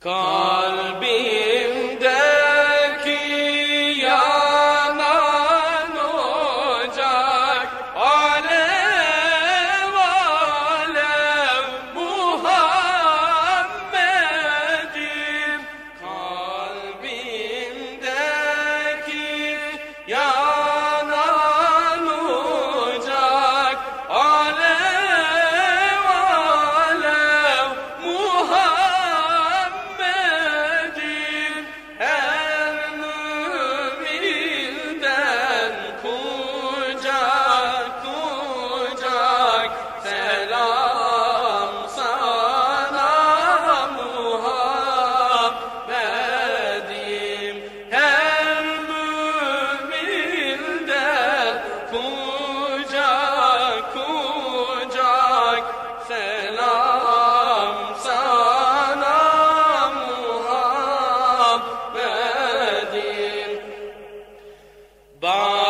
Kalbimdeki Bakma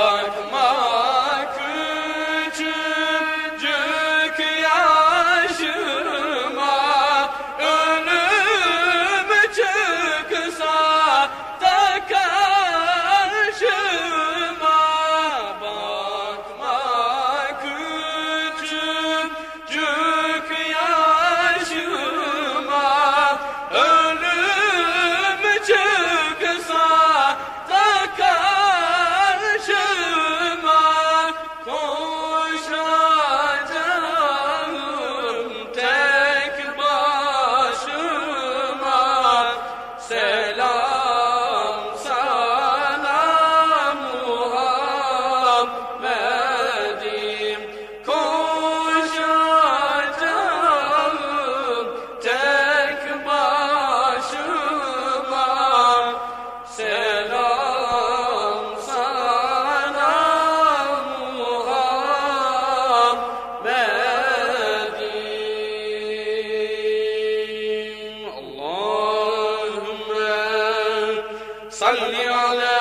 Salli ala